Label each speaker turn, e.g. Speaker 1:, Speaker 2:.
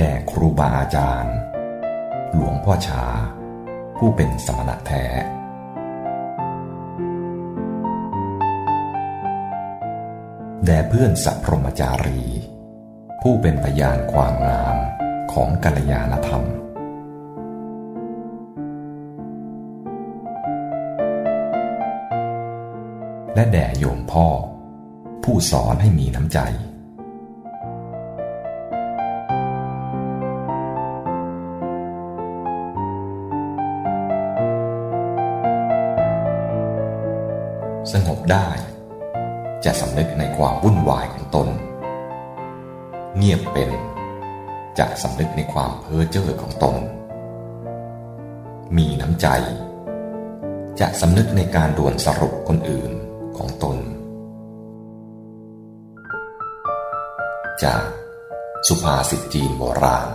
Speaker 1: แด่ครูบาอาจารย์ หลวงพ่อชา ผู้เป็นสมณะแท้ แด่เพื่อนสัพพรมจารี ผู้เป็นพยานความงามของกัลยาณธรรม และแด่โยมพ่อ ผู้สอนให้มีน้ำใจ สงบได้ จะสำนึกในความวุ่นวายของตน เงียบเป็นจะสำนึกในความเพ้อเจ้อของตน มีน้ำใจ จะสำนึกในการด่วนสรุปคนอื่นของตน จากสุภาษิตจีนโบราณ